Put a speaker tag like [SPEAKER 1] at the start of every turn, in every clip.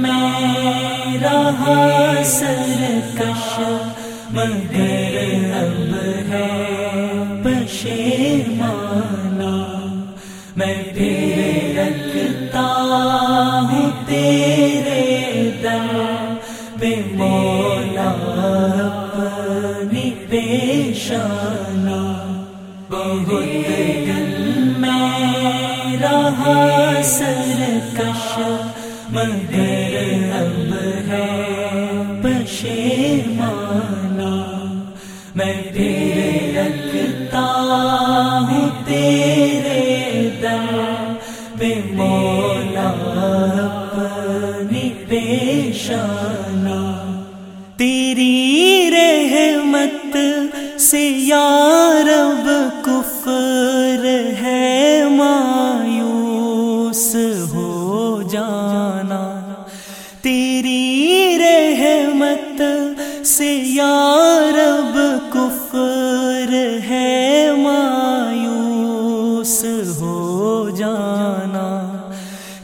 [SPEAKER 1] میں رہا سرکش مگر اب ہے پشیمانا میں سرکش مگر اب ہے پشیمانا میں تیرے رکھتا ہوں تیرے دم پہ مو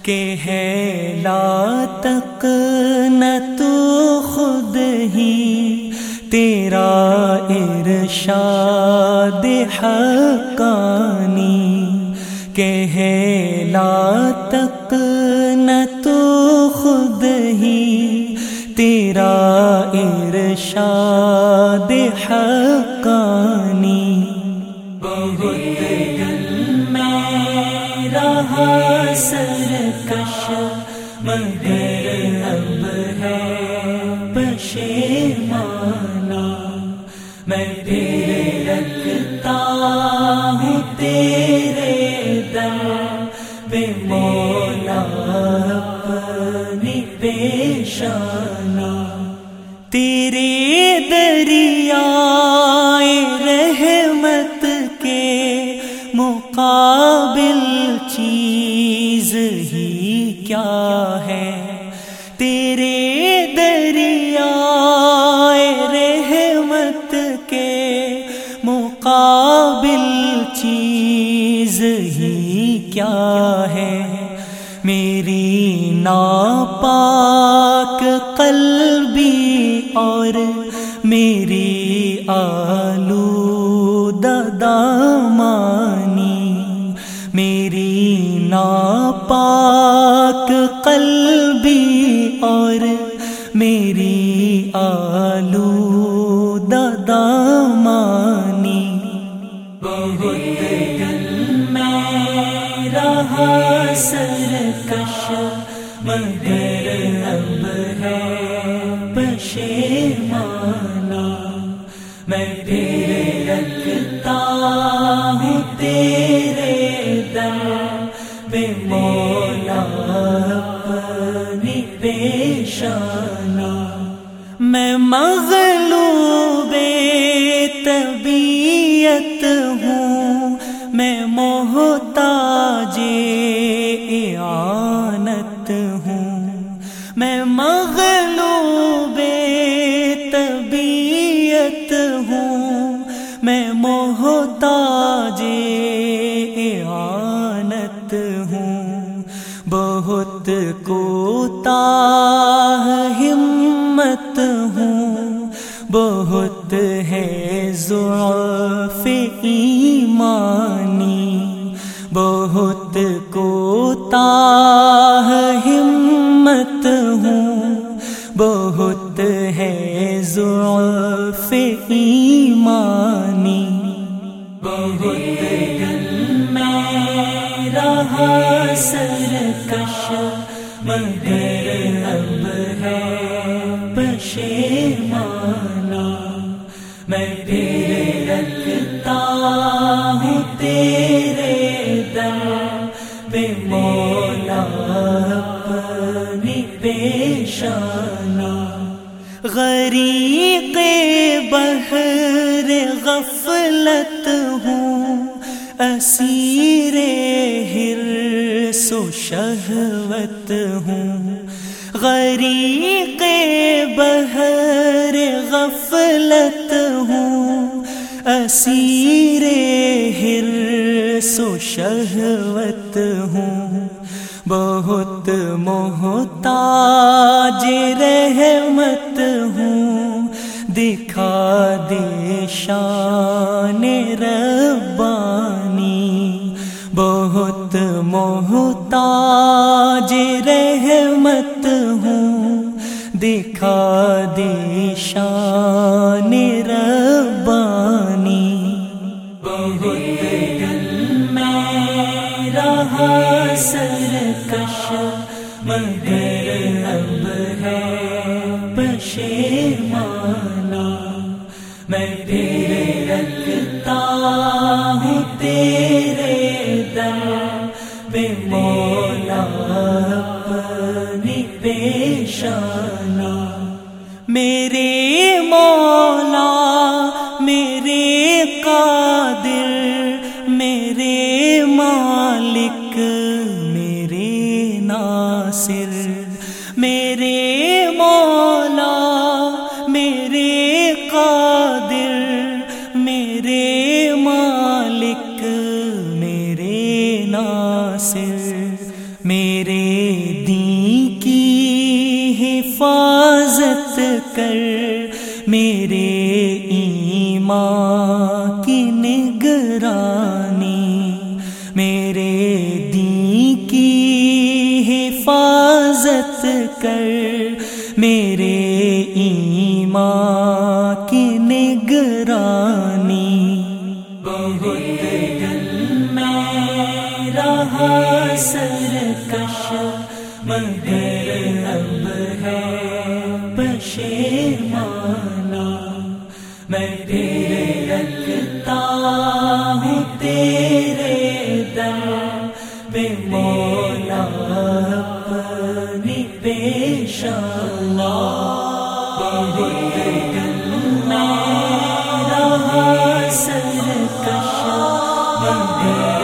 [SPEAKER 1] کہ ہے لا تک نہ تو خود ہی، تیرا ارشاد حقانی۔ کہ ہے لا تک نہ تو خود ہی، تیرا ارشاد حقانی۔ مگر اب ہے۔ پشیمانا میں تیرے رکھتا ہوں تیرے دم بے مولا اپنی پیشانہ۔ رحمت کے مقابل چیز ہی کیا ہے؟ میری ناپاک قلبی اور میری آلو دامانی۔ میری ناپاک قلبی اور میری آلو دامانی بہت دل میں رہا سرکش مگر اب ہے پشیمانا میں تیرے رکھتا ہوں تیرے دم بے مولا اپنی پیشانہ میں مغلوب میں مغلوب طبیعت ہوں، میں محتاج اعانت ہوں۔ بہت کوتا ہمت ہوں۔ بہت ہے، ضعف ایمانی ضعف ایمانی۔ بہت دل میں رہا سرکش، مگر اب ہے پشیمانا میں تیرے رکھتا ہوں تیرے دم بے مولا اپنی پیشانہ غریق اسیر ہرس و شہوت ہوں۔ غریق بہر غفلت ہوں۔ اسیر ہرس و شہوت ہوں۔ بہت محتاج رحمت ہوں۔ دکھا دے شان ربانی رہا سرکش مگر اب ہے پشیمانی میں تیرے لگتا ہوں تیرے بے مولا اپنی پیشانی میرے مولا میرے قادر ناصر میرے مولا، میرے قادر، میرے مالک، میرے ناصر، میرے دین کی حفاظت کر، میرے ایمان کی نگرانی کی نگرانی بہت دل میں رہا سرکش، مگر اب ہے پشیمانی۔ میں تیرے لگتا ہوں تیرے در بے مولا اپنی پیشانی بہت Amen.